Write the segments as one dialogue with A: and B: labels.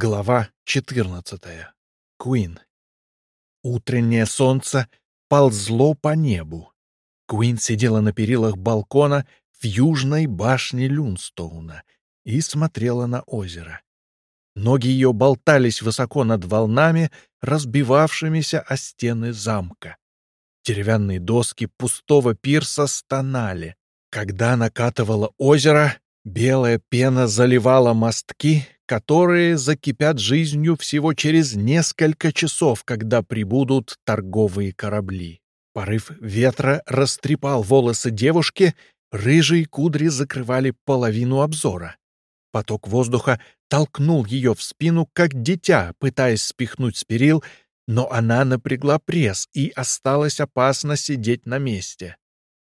A: Глава 14. Куин. Утреннее солнце ползло по небу. Куин сидела на перилах балкона в южной башне Люнстоуна и смотрела на озеро. Ноги ее болтались высоко над волнами, разбивавшимися о стены замка. Деревянные доски пустого пирса стонали. Когда накатывало озеро, белая пена заливала мостки, которые закипят жизнью всего через несколько часов, когда прибудут торговые корабли. Порыв ветра растрепал волосы девушки, рыжие кудри закрывали половину обзора. Поток воздуха толкнул ее в спину, как дитя, пытаясь спихнуть с перил, но она напрягла пресс и осталась опасно сидеть на месте.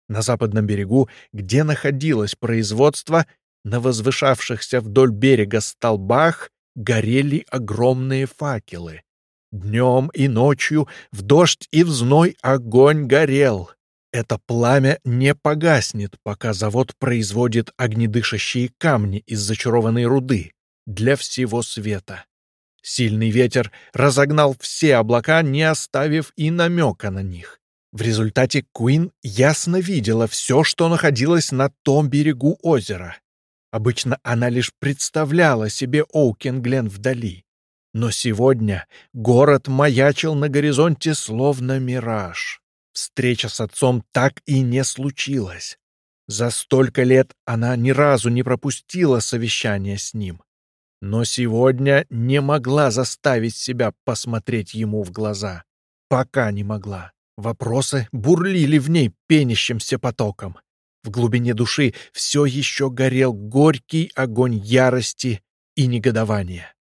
A: На западном берегу, где находилось производство, на возвышавшихся вдоль берега столбах горели огромные факелы. Днем и ночью, в дождь и в зной огонь горел. Это пламя не погаснет, пока завод производит огнедышащие камни из зачарованной руды для всего света. Сильный ветер разогнал все облака, не оставив и намека на них. В результате Куин ясно видела все, что находилось на том берегу озера. Обычно она лишь представляла себе Оукенглен вдали. Но сегодня город маячил на горизонте словно мираж. Встреча с отцом так и не случилась. За столько лет она ни разу не пропустила совещание с ним. Но сегодня не могла заставить себя посмотреть ему в глаза. Пока не могла. Вопросы бурлили в ней пенящимся потоком. В глубине души все еще горел горький огонь ярости и негодования.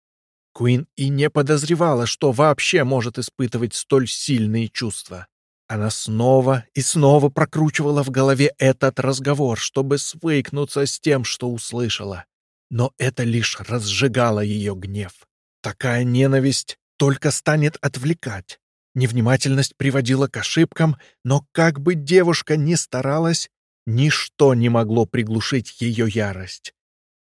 A: Куин и не подозревала, что вообще может испытывать столь сильные чувства. Она снова и снова прокручивала в голове этот разговор, чтобы свыкнуться с тем, что услышала. Но это лишь разжигало ее гнев. Такая ненависть только станет отвлекать. Невнимательность приводила к ошибкам, но как бы девушка ни старалась, Ничто не могло приглушить ее ярость.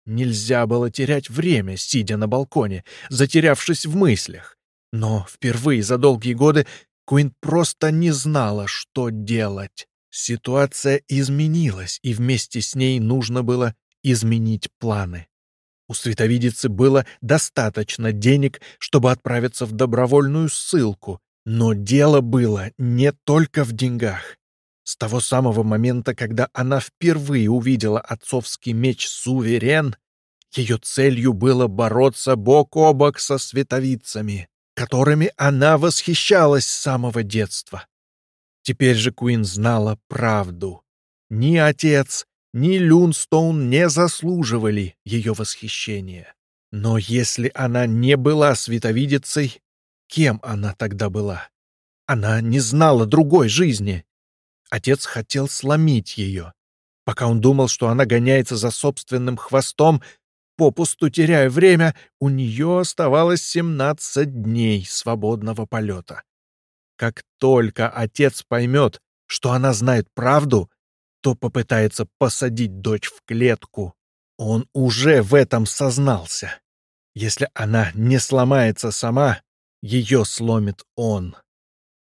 A: Нельзя было терять время, сидя на балконе, затерявшись в мыслях. Но впервые за долгие годы Куин просто не знала, что делать. Ситуация изменилась, и вместе с ней нужно было изменить планы. У световидицы было достаточно денег, чтобы отправиться в добровольную ссылку, но дело было не только в деньгах. С того самого момента, когда она впервые увидела отцовский меч «Суверен», ее целью было бороться бок о бок со световицами, которыми она восхищалась с самого детства. Теперь же Куин знала правду. Ни отец, ни Люнстоун не заслуживали ее восхищения. Но если она не была световидицей, кем она тогда была? Она не знала другой жизни. Отец хотел сломить ее. Пока он думал, что она гоняется за собственным хвостом, попусту теряя время, у нее оставалось 17 дней свободного полета. Как только отец поймет, что она знает правду, то попытается посадить дочь в клетку. Он уже в этом сознался. Если она не сломается сама, ее сломит он.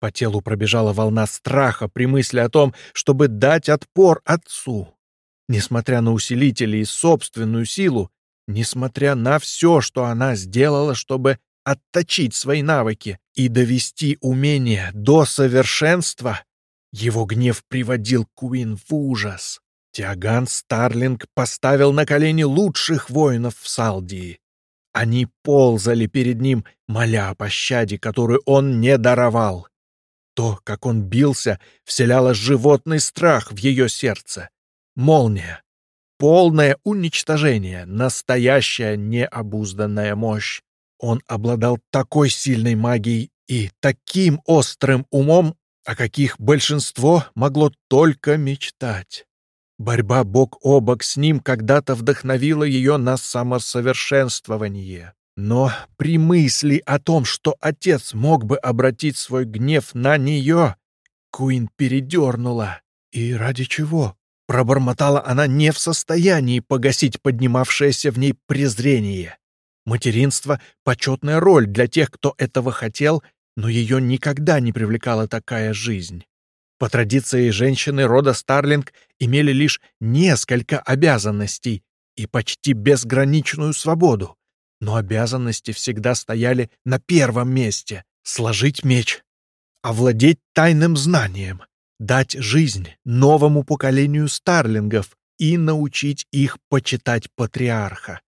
A: По телу пробежала волна страха при мысли о том, чтобы дать отпор отцу. Несмотря на усилители и собственную силу, несмотря на все, что она сделала, чтобы отточить свои навыки и довести умение до совершенства, его гнев приводил Куин в ужас. Тиаган Старлинг поставил на колени лучших воинов в Салдии. Они ползали перед ним, моля о пощаде, которую он не даровал. То, как он бился, вселяло животный страх в ее сердце. Молния. Полное уничтожение, настоящая необузданная мощь. Он обладал такой сильной магией и таким острым умом, о каких большинство могло только мечтать. Борьба бок о бок с ним когда-то вдохновила ее на самосовершенствование. Но при мысли о том, что отец мог бы обратить свой гнев на нее, Куин передернула. И ради чего? Пробормотала она не в состоянии погасить поднимавшееся в ней презрение. Материнство — почетная роль для тех, кто этого хотел, но ее никогда не привлекала такая жизнь. По традиции женщины рода Старлинг имели лишь несколько обязанностей и почти безграничную свободу. Но обязанности всегда стояли на первом месте — сложить меч, овладеть тайным знанием, дать жизнь новому поколению старлингов и научить их почитать патриарха,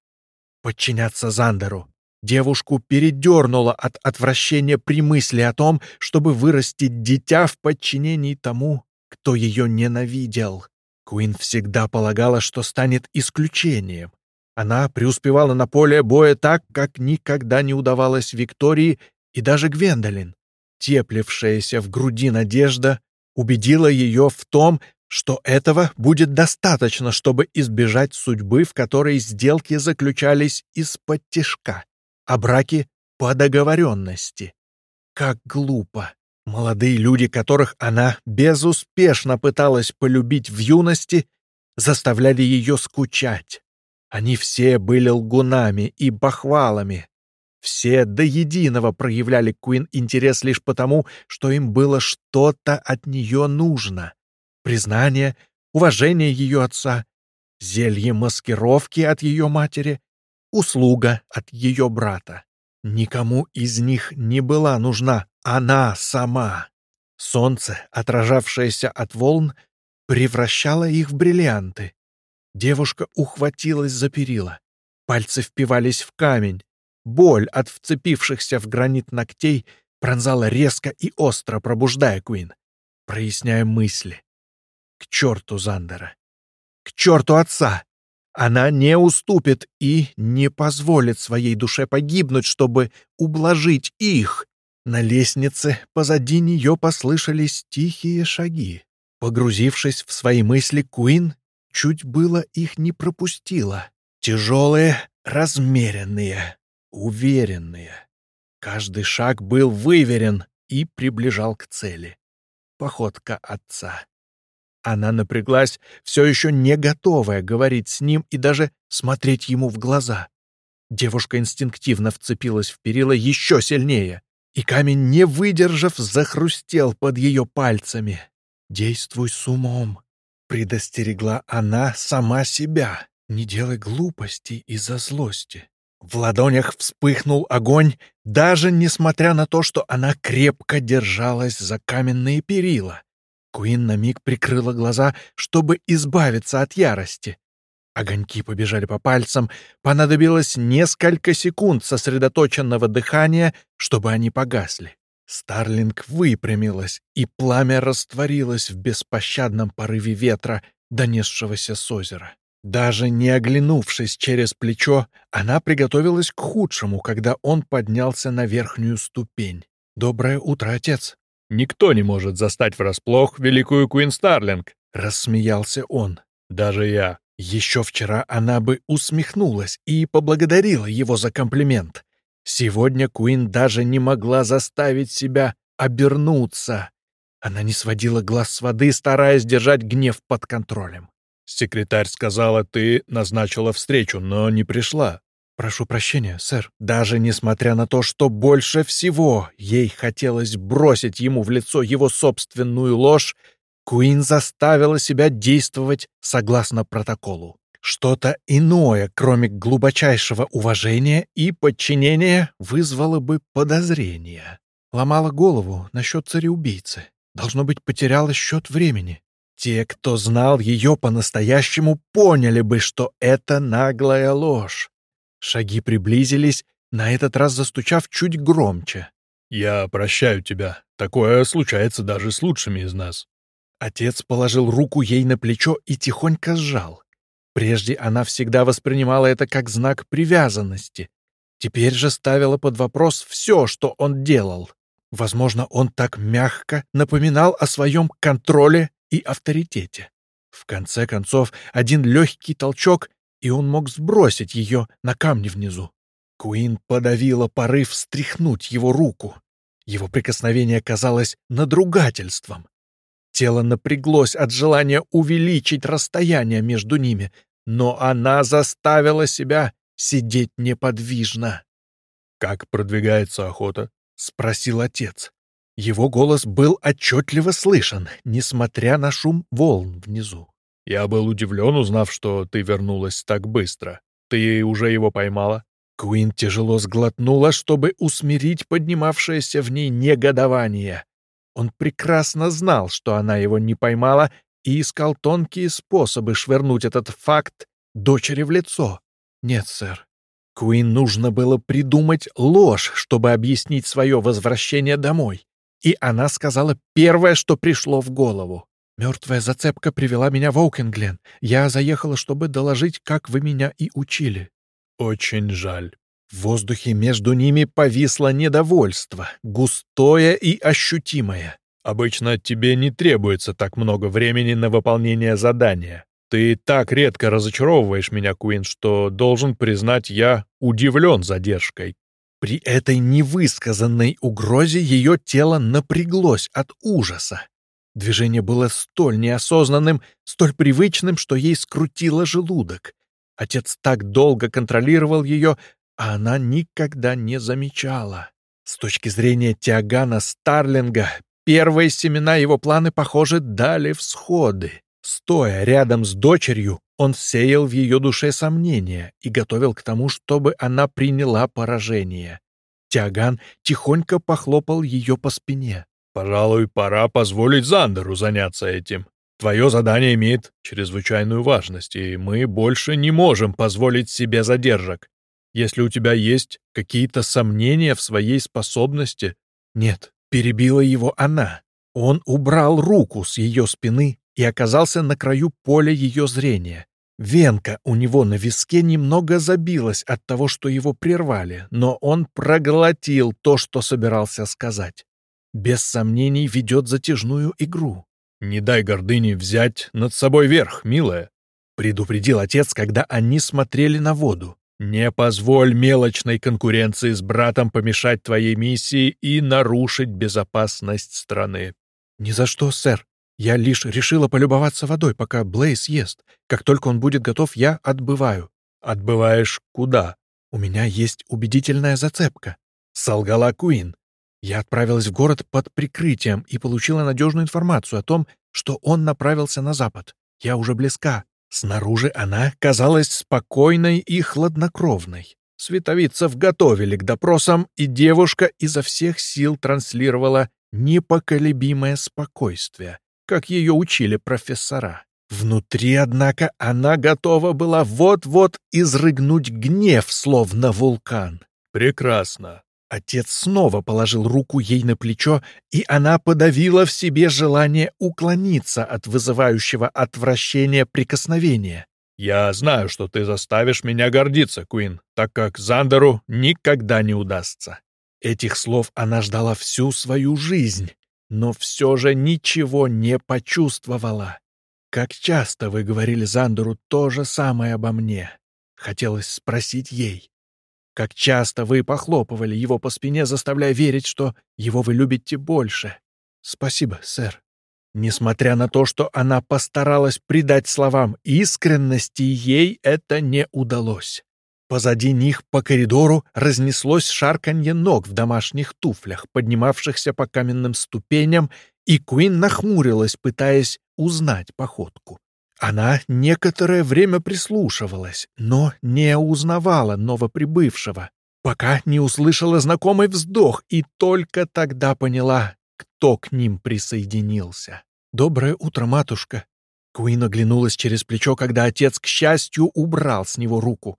A: подчиняться Зандеру. Девушку передернуло от отвращения при мысли о том, чтобы вырастить дитя в подчинении тому, кто ее ненавидел. Куин всегда полагала, что станет исключением. Она преуспевала на поле боя так, как никогда не удавалось Виктории и даже Гвендолин. Теплившаяся в груди надежда убедила ее в том, что этого будет достаточно, чтобы избежать судьбы, в которой сделки заключались из-под тишка а браки по договоренности. Как глупо. Молодые люди, которых она безуспешно пыталась полюбить в юности, заставляли ее скучать. Они все были лгунами и бахвалами. Все до единого проявляли Куин интерес лишь потому, что им было что-то от нее нужно. Признание, уважение ее отца, зелье маскировки от ее матери, услуга от ее брата. Никому из них не была нужна она сама. Солнце, отражавшееся от волн, превращало их в бриллианты. Девушка ухватилась за перила. Пальцы впивались в камень. Боль от вцепившихся в гранит ногтей пронзала резко и остро, пробуждая Куин, проясняя мысли. К черту Зандера! К черту отца! Она не уступит и не позволит своей душе погибнуть, чтобы ублажить их. На лестнице позади нее послышались тихие шаги. Погрузившись в свои мысли, Куин чуть было их не пропустила. Тяжелые, размеренные, уверенные. Каждый шаг был выверен и приближал к цели. Походка отца. Она напряглась, все еще не готовая говорить с ним и даже смотреть ему в глаза. Девушка инстинктивно вцепилась в перила еще сильнее, и камень, не выдержав, захрустел под ее пальцами. «Действуй с умом», — предостерегла она сама себя. «Не делай глупостей из-за злости». В ладонях вспыхнул огонь, даже несмотря на то, что она крепко держалась за каменные перила. Куин на миг прикрыла глаза, чтобы избавиться от ярости. Огоньки побежали по пальцам, понадобилось несколько секунд сосредоточенного дыхания, чтобы они погасли. Старлинг выпрямилась, и пламя растворилось в беспощадном порыве ветра, донесшегося с озера. Даже не оглянувшись через плечо, она приготовилась к худшему, когда он поднялся на верхнюю ступень. «Доброе утро, отец!»
B: Никто не может застать врасплох великую Куин Старлинг», —
A: рассмеялся он.
B: «Даже я».
A: Еще вчера она бы усмехнулась и поблагодарила его за комплимент. Сегодня Куин даже не могла заставить себя обернуться. Она не сводила глаз с воды, стараясь держать гнев под контролем.
B: «Секретарь сказала, ты назначила встречу, но не пришла».
A: «Прошу прощения, сэр». Даже несмотря на то, что больше всего ей хотелось бросить ему в лицо его собственную ложь, Куин заставила себя действовать согласно протоколу. Что-то иное, кроме глубочайшего уважения и подчинения, вызвало бы подозрение. Ломала голову насчет цареубийцы. Должно быть, потеряла счет времени. Те, кто знал ее по-настоящему, поняли бы, что это наглая ложь. Шаги приблизились, на этот раз застучав чуть громче.
B: «Я прощаю тебя. Такое случается даже с лучшими из нас».
A: Отец положил руку ей на плечо и тихонько сжал. Прежде она всегда воспринимала это как знак привязанности. Теперь же ставила под вопрос все, что он делал. Возможно, он так мягко напоминал о своем контроле и авторитете. В конце концов, один легкий толчок, и он мог сбросить ее на камни внизу. Куин подавила порыв стряхнуть его руку. Его прикосновение казалось надругательством. Тело напряглось от желания увеличить расстояние между ними, но она заставила себя сидеть неподвижно.
B: «Как продвигается охота?»
A: — спросил отец. Его голос был отчетливо слышен, несмотря на шум волн внизу.
B: «Я был удивлен, узнав, что ты вернулась так быстро. Ты уже его поймала?»
A: Куин тяжело сглотнула, чтобы усмирить поднимавшееся в ней негодование. Он прекрасно знал, что она его не поймала, и искал тонкие способы швырнуть этот факт дочери в лицо. Нет, сэр. Куин нужно было придумать ложь, чтобы объяснить свое возвращение домой. И она сказала первое, что пришло в голову. «Мертвая зацепка привела меня в Оукенглен. Я заехала, чтобы доложить, как вы меня и учили».
B: «Очень жаль».
A: В воздухе между ними повисло недовольство, густое и ощутимое.
B: «Обычно тебе не требуется так много времени на выполнение задания. Ты так редко разочаровываешь меня, Куин, что, должен признать, я удивлен задержкой».
A: При этой невысказанной угрозе ее тело напряглось от ужаса. Движение было столь неосознанным, столь привычным, что ей скрутило желудок. Отец так долго контролировал ее, а она никогда не замечала. С точки зрения Тиагана Старлинга, первые семена его планы, похоже, дали всходы. Стоя рядом с дочерью, он сеял в ее душе сомнения и готовил к тому, чтобы она приняла поражение. Тиаган тихонько похлопал ее по спине.
B: «Пожалуй, пора позволить Зандеру заняться этим. Твое задание имеет чрезвычайную важность, и мы больше не можем позволить себе задержек. Если у тебя есть какие-то сомнения в своей способности...»
A: «Нет», — перебила его она. Он убрал руку с ее спины и оказался на краю поля ее зрения. Венка у него на виске немного забилась от того, что его прервали, но он проглотил то, что собирался сказать. Без сомнений ведет затяжную игру.
B: «Не дай гордыне взять над собой верх, милая», —
A: предупредил отец, когда они смотрели на воду.
B: «Не позволь мелочной конкуренции с братом помешать твоей миссии и нарушить безопасность страны».
A: «Ни за что, сэр», я лишь решила полюбоваться водой, пока Блейз ест. Как только он будет готов, я отбываю».
B: «Отбываешь куда?»
A: «У меня есть убедительная зацепка», — солгала Куин. Я отправилась в город под прикрытием и получила надежную информацию о том, что он направился на запад. Я уже близка. Снаружи она казалась спокойной и хладнокровной. Световицев готовили к допросам, и девушка изо всех сил транслировала непоколебимое спокойствие как ее учили профессора. Внутри, однако, она готова была вот-вот изрыгнуть гнев, словно вулкан.
B: «Прекрасно!»
A: Отец снова положил руку ей на плечо, и она подавила в себе желание уклониться от вызывающего отвращения прикосновения.
B: «Я знаю, что ты заставишь меня гордиться, Куин, так как Зандеру никогда не удастся».
A: Этих слов она ждала всю свою жизнь, но все же ничего не почувствовала. Как часто вы говорили Зандеру то же самое обо мне? Хотелось спросить ей. Как часто вы похлопывали его по спине, заставляя верить, что его вы любите больше? Спасибо, сэр. Несмотря на то, что она постаралась придать словам искренности, ей это не удалось. Позади них по коридору разнеслось шарканье ног в домашних туфлях, поднимавшихся по каменным ступеням, и Куин нахмурилась, пытаясь узнать походку. Она некоторое время прислушивалась, но не узнавала новоприбывшего, пока не услышала знакомый вздох и только тогда поняла, кто к ним присоединился. «Доброе утро, матушка!» Куин оглянулась через плечо, когда отец, к счастью, убрал с него руку.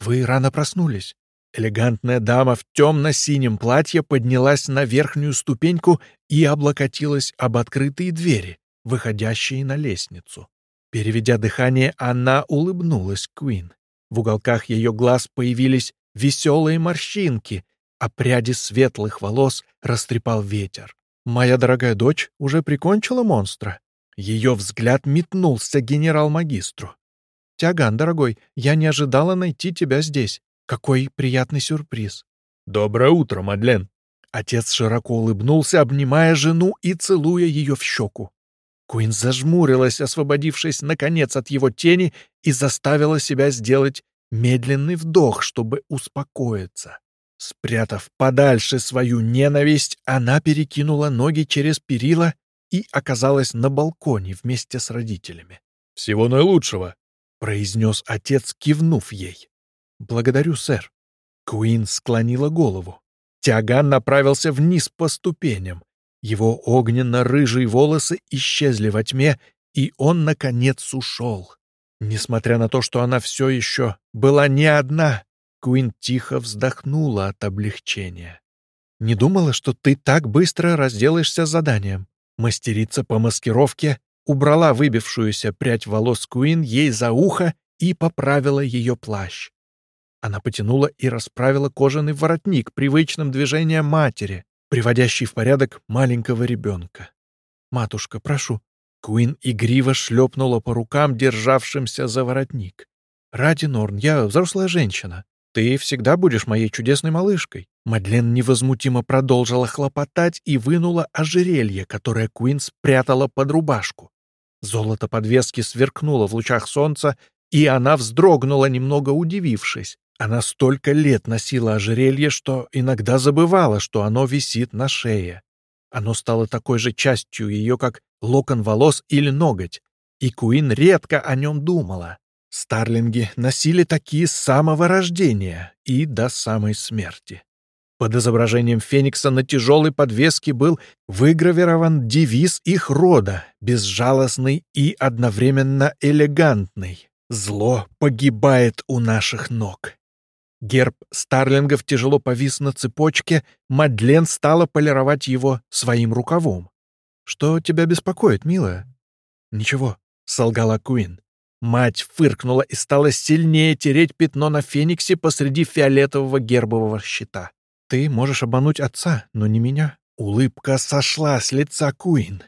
A: «Вы рано проснулись». Элегантная дама в темно-синем платье поднялась на верхнюю ступеньку и облокотилась об открытые двери, выходящие на лестницу. Переведя дыхание, она улыбнулась Куин. В уголках ее глаз появились веселые морщинки, а пряди светлых волос растрепал ветер. «Моя дорогая дочь уже прикончила монстра?» Ее взгляд метнулся генерал-магистру. «Тяган, дорогой, я не ожидала найти тебя здесь. Какой приятный сюрприз!»
B: «Доброе утро, Мадлен!»
A: Отец широко улыбнулся, обнимая жену и целуя ее в щеку. Куин зажмурилась, освободившись, наконец, от его тени, и заставила себя сделать медленный вдох, чтобы успокоиться. Спрятав подальше свою ненависть, она перекинула ноги через перила и оказалась на балконе вместе с родителями.
B: «Всего наилучшего», —
A: произнес отец, кивнув ей. «Благодарю, сэр». Куин склонила голову. Тиаган направился вниз по ступеням. Его огненно-рыжие волосы исчезли во тьме, и он, наконец, ушел. Несмотря на то, что она все еще была не одна, Куин тихо вздохнула от облегчения. «Не думала, что ты так быстро разделаешься с заданием». Мастерица по маскировке убрала выбившуюся прядь волос Куин ей за ухо и поправила ее плащ. Она потянула и расправила кожаный воротник привычным движением матери, приводящий в порядок маленького ребенка. «Матушка, прошу». Куин игриво шлепнула по рукам, державшимся за воротник. «Ради Норн, я взрослая женщина. Ты всегда будешь моей чудесной малышкой». Мадлен невозмутимо продолжила хлопотать и вынула ожерелье, которое Куин спрятала под рубашку. Золото подвески сверкнуло в лучах солнца, и она вздрогнула, немного удивившись. Она столько лет носила ожерелье, что иногда забывала, что оно висит на шее. Оно стало такой же частью ее, как локон волос или ноготь, и Куин редко о нем думала. Старлинги носили такие с самого рождения и до самой смерти. Под изображением Феникса на тяжелой подвеске был выгравирован девиз их рода, безжалостный и одновременно элегантный. «Зло погибает у наших ног». Герб Старлингов тяжело повис на цепочке, Мадлен стала полировать его своим рукавом. «Что тебя беспокоит, милая?» «Ничего», — солгала Куин. Мать фыркнула и стала сильнее тереть пятно на фениксе посреди фиолетового гербового щита. «Ты можешь обмануть отца, но не меня». Улыбка сошла с лица Куин.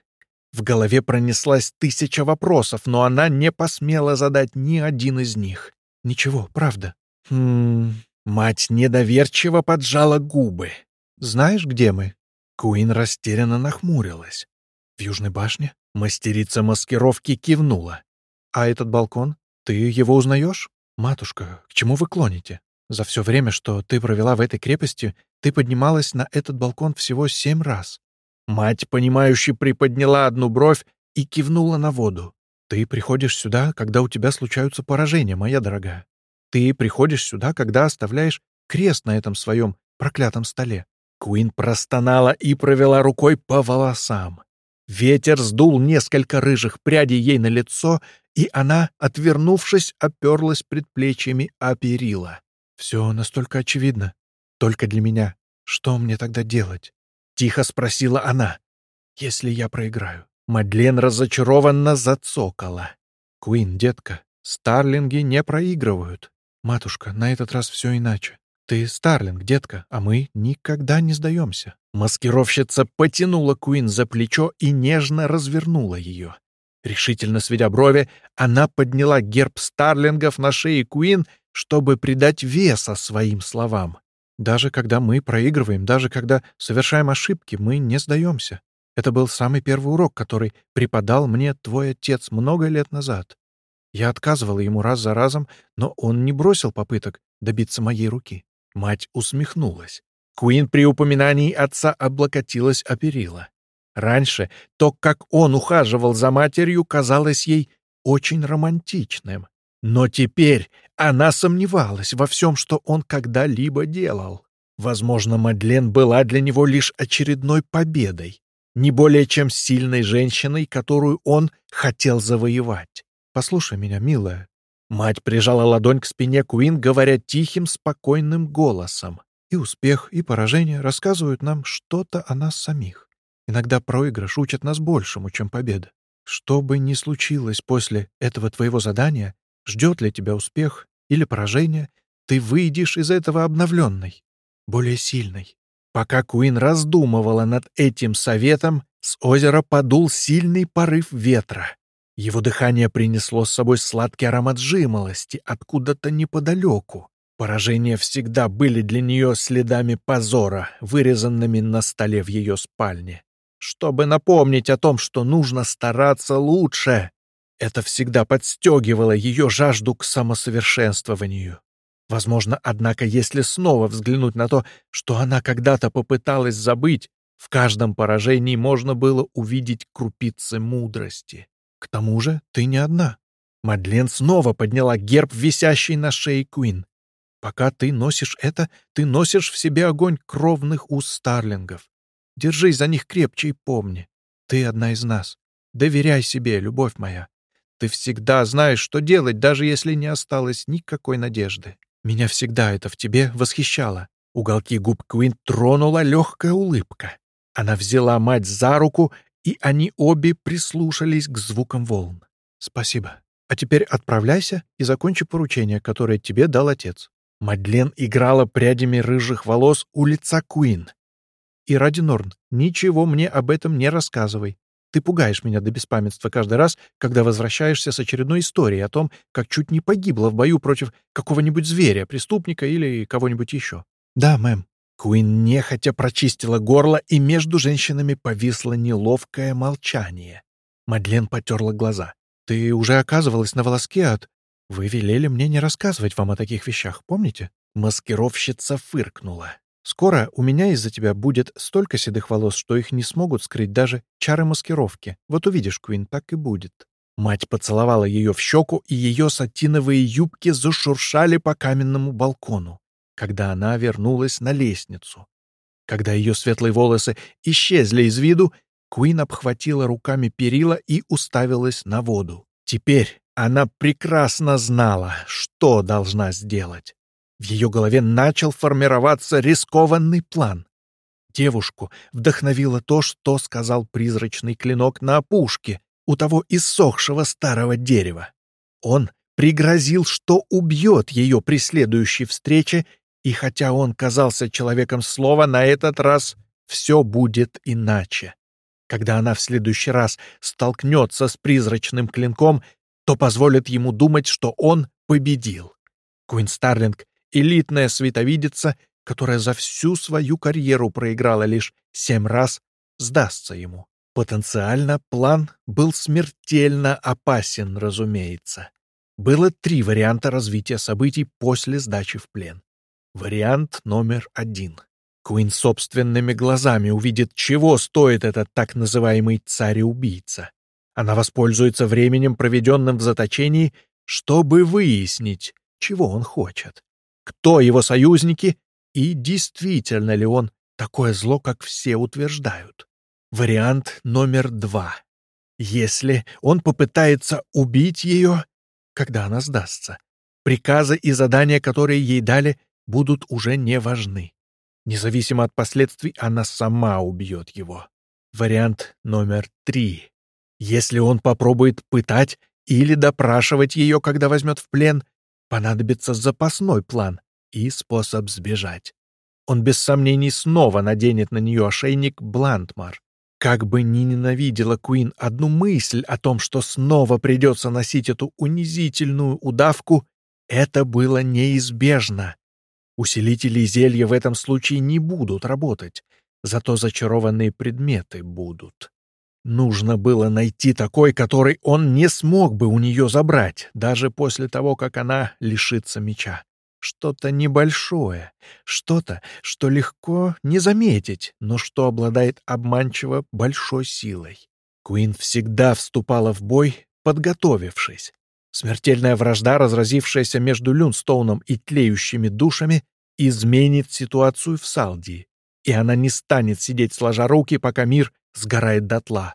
A: В голове пронеслась тысяча вопросов, но она не посмела задать ни один из них. «Ничего, правда». «Хм...» Мать недоверчиво поджала губы. «Знаешь, где мы?» Куин растерянно нахмурилась. «В Южной башне?» Мастерица маскировки кивнула. «А этот балкон? Ты его узнаешь? Матушка, к чему вы клоните? За все время, что ты провела в этой крепости, ты поднималась на этот балкон всего семь раз». Мать, понимающе приподняла одну бровь и кивнула на воду. «Ты приходишь сюда, когда у тебя случаются поражения, моя дорогая. Ты приходишь сюда, когда оставляешь крест на этом своем проклятом столе». Куин простонала и провела рукой по волосам. Ветер сдул несколько рыжих прядей ей на лицо, и она, отвернувшись, оперлась предплечьями о перила. «Все настолько очевидно. Только для меня. Что мне тогда делать?» — тихо спросила она. «Если я проиграю». Мадлен разочарованно зацокала. «Куин, детка, старлинги не проигрывают. «Матушка, на этот раз все иначе. Ты Старлинг, детка, а мы никогда не сдаемся». Маскировщица потянула Куин за плечо и нежно развернула ее. Решительно сведя брови, она подняла герб Старлингов на шее Куин, чтобы придать веса своим словам. «Даже когда мы проигрываем, даже когда совершаем ошибки, мы не сдаемся. Это был самый первый урок, который преподал мне твой отец много лет назад. Я отказывала ему раз за разом, но он не бросил попыток добиться моей руки. Мать усмехнулась. Куин при упоминании отца облокотилась о перила. Раньше то, как он ухаживал за матерью, казалось ей очень романтичным. Но теперь она сомневалась во всем, что он когда-либо делал. Возможно, Мадлен была для него лишь очередной победой, не более чем сильной женщиной, которую он хотел завоевать. Послушай меня, милая». Мать прижала ладонь к спине Куин, говоря тихим, спокойным голосом. И успех, и поражение рассказывают нам что-то о нас самих. Иногда проигрыш учит нас большему, чем победа. Что бы ни случилось после этого твоего задания, ждет ли тебя успех или поражение, ты выйдешь из этого обновленной, более сильной. Пока Куин раздумывала над этим советом, с озера подул сильный порыв ветра. Его дыхание принесло с собой сладкий аромат жимолости откуда-то неподалеку. Поражения всегда были для нее следами позора, вырезанными на столе в ее спальне. Чтобы напомнить о том, что нужно стараться лучше. Это всегда подстегивало ее жажду к самосовершенствованию. Возможно, однако, если снова взглянуть на то, что она когда-то попыталась забыть, в каждом поражении можно было увидеть крупицы мудрости. К тому же ты не одна. Мадлен снова подняла герб, висящий на шее Куин. Пока ты носишь это, ты носишь в себе огонь кровных у старлингов. Держись за них крепче и помни. Ты одна из нас. Доверяй себе, любовь моя. Ты всегда знаешь, что делать, даже если не осталось никакой надежды. Меня всегда это в тебе восхищало. Уголки губ Куин тронула легкая улыбка. Она взяла мать за руку, и они обе прислушались к звукам волн. «Спасибо. А теперь отправляйся и закончи поручение, которое тебе дал отец». Мадлен играла прядями рыжих волос у лица Куин. «И ради Норн, ничего мне об этом не рассказывай. Ты пугаешь меня до беспамятства каждый раз, когда возвращаешься с очередной историей о том, как чуть не погибла в бою против какого-нибудь зверя, преступника или кого-нибудь еще. Да, мэм. Куин нехотя прочистила горло, и между женщинами повисло неловкое молчание. Мадлен потерла глаза. «Ты уже оказывалась на волоске от...» «Вы велели мне не рассказывать вам о таких вещах, помните?» Маскировщица фыркнула. Скоро у меня из-за тебя будет столько седых волос, что их не смогут скрыть даже чары маскировки. Вот увидишь, Куин, так и будет». Мать поцеловала ее в щеку, и ее сатиновые юбки зашуршали по каменному балкону, когда она вернулась на лестницу. Когда ее светлые волосы исчезли из виду, Куин обхватила руками перила и уставилась на воду. Теперь она прекрасно знала, что должна сделать. В ее голове начал формироваться рискованный план. Девушку вдохновило то, что сказал призрачный клинок на опушке у того иссохшего старого дерева. Он пригрозил, что убьет ее при следующей встрече, и хотя он казался человеком слова, на этот раз все будет иначе. Когда она в следующий раз столкнется с призрачным клинком, то позволит ему думать, что он победил. Куин Старлинг элитная световидица, которая за всю свою карьеру проиграла лишь семь раз, сдастся ему. Потенциально план был смертельно опасен, разумеется. Было три варианта развития событий после сдачи в плен. Вариант номер один. Куин собственными глазами увидит, чего стоит этот так называемый царь-убийца. Она воспользуется временем, проведенным в заточении, чтобы выяснить, чего он хочет кто его союзники и действительно ли он такое зло, как все утверждают. Вариант номер два. Если он попытается убить ее, когда она сдастся, приказы и задания, которые ей дали, будут уже не важны. Независимо от последствий, она сама убьет его. Вариант номер три. Если он попробует пытать или допрашивать ее, когда возьмет в плен, понадобится запасной план и способ сбежать. Он без сомнений снова наденет на нее ошейник Блантмар. Как бы ни ненавидела Куин одну мысль о том, что снова придется носить эту унизительную удавку, это было неизбежно. Усилители зелья в этом случае не будут работать, зато зачарованные предметы будут. Нужно было найти такой, который он не смог бы у нее забрать, даже после того, как она лишится меча. Что-то небольшое, что-то, что легко не заметить, но что обладает обманчиво большой силой. Куин всегда вступала в бой, подготовившись. Смертельная вражда, разразившаяся между Люнстоуном и тлеющими душами, изменит ситуацию в Салдии, и она не станет сидеть сложа руки, пока мир сгорает дотла.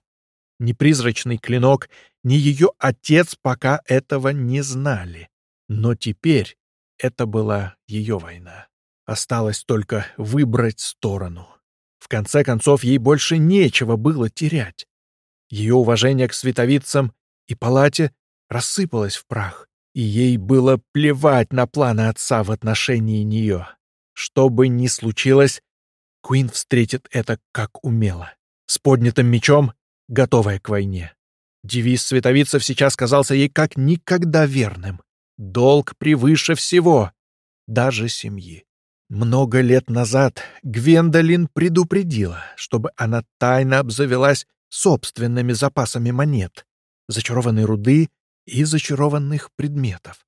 A: Ни призрачный клинок, ни ее отец пока этого не знали. Но теперь это была ее война. Осталось только выбрать сторону. В конце концов, ей больше нечего было терять. Ее уважение к световицам и палате рассыпалось в прах, и ей было плевать на планы отца в отношении нее. Что бы ни случилось, Куин встретит это как умело, с поднятым мечом готовая к войне. Девиз световицев сейчас казался ей как никогда верным. Долг превыше всего, даже семьи. Много лет назад Гвендолин предупредила, чтобы она тайно обзавелась собственными запасами монет, зачарованной руды и зачарованных предметов.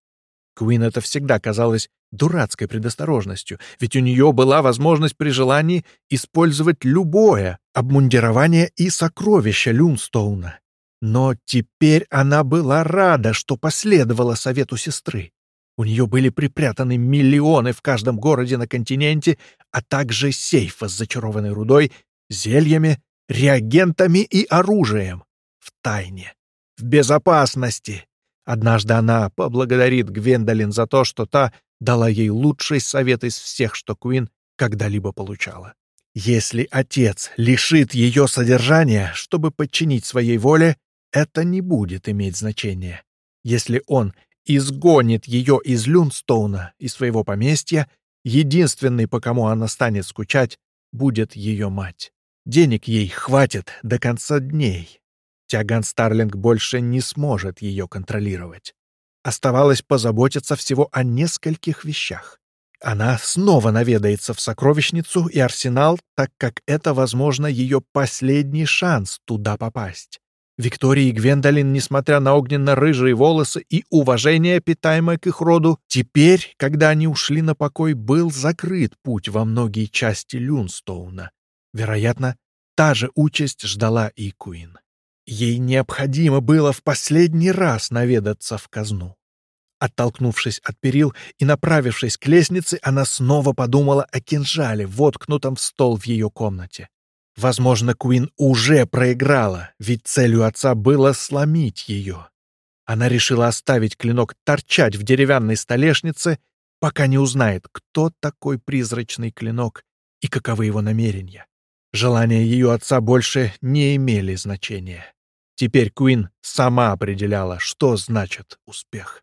A: Куин это всегда казалось дурацкой предосторожностью, ведь у нее была возможность при желании использовать любое обмундирование и сокровище Люнстоуна. Но теперь она была рада, что последовала совету сестры. У нее были припрятаны миллионы в каждом городе на континенте, а также сейфы с зачарованной рудой, зельями, реагентами и оружием. В тайне. В безопасности. Однажды она поблагодарит Гвендолин за то, что та дала ей лучший совет из всех, что Куин когда-либо получала. Если отец лишит ее содержания, чтобы подчинить своей воле, это не будет иметь значения. Если он изгонит ее из Люнстоуна, из своего поместья, единственный, по кому она станет скучать, будет ее мать. Денег ей хватит до конца дней. Тяган Старлинг больше не сможет ее контролировать. Оставалось позаботиться всего о нескольких вещах. Она снова наведается в сокровищницу и арсенал, так как это, возможно, ее последний шанс туда попасть. Виктория и Гвендолин, несмотря на огненно-рыжие волосы и уважение, питаемое к их роду, теперь, когда они ушли на покой, был закрыт путь во многие части Люнстоуна. Вероятно, та же участь ждала и Куин. Ей необходимо было в последний раз наведаться в казну. Оттолкнувшись от перил и направившись к лестнице, она снова подумала о кинжале, воткнутом в стол в ее комнате. Возможно, Куин уже проиграла, ведь целью отца было сломить ее. Она решила оставить клинок торчать в деревянной столешнице, пока не узнает, кто такой призрачный клинок и каковы его намерения. Желания ее отца больше не имели значения. Теперь Куин сама определяла, что значит успех.